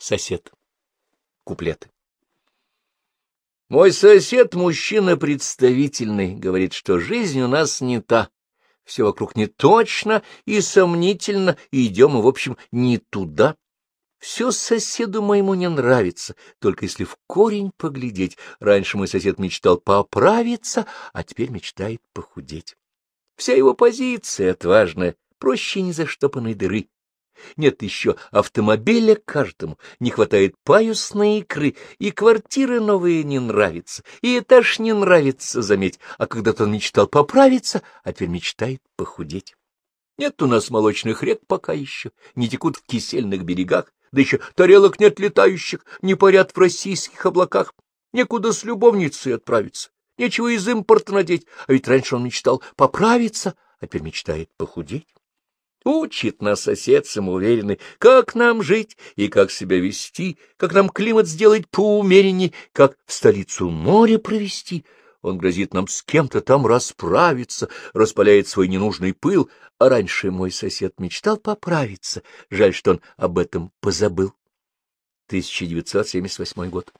Сосед. Куплеты. Мой сосед, мужчина представительный, говорит, что жизнь у нас не та. Все вокруг не точно и сомнительно, и идем мы, в общем, не туда. Все соседу моему не нравится, только если в корень поглядеть. Раньше мой сосед мечтал поправиться, а теперь мечтает похудеть. Вся его позиция отважная, проще незаштопанной дыры. Нет еще автомобиля каждому, не хватает паюсной икры, и квартиры новые не нравятся, и этаж не нравится, заметь, а когда-то он мечтал поправиться, а теперь мечтает похудеть. Нет у нас молочных рек пока еще, не текут в кисельных берегах, да еще тарелок нет летающих, не парят в российских облаках, некуда с любовницей отправиться, нечего из импорта надеть, а ведь раньше он мечтал поправиться, а теперь мечтает похудеть. Учит нас сосед самоуверенный, как нам жить и как себя вести, как нам климат сделать поумеренней, как в столицу море провести. Он грозит нам с кем-то там расправиться, распаляет свой ненужный пыл, а раньше мой сосед мечтал поправиться. Жаль, что он об этом позабыл. 1978 год.